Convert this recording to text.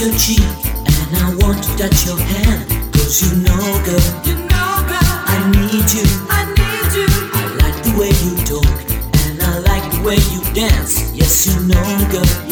your cheek and I want to touch your hand. Cause you know, girl, You know, girl, I need you. I need you. I like the way you talk and I like the way you dance. Yes, you know, girl,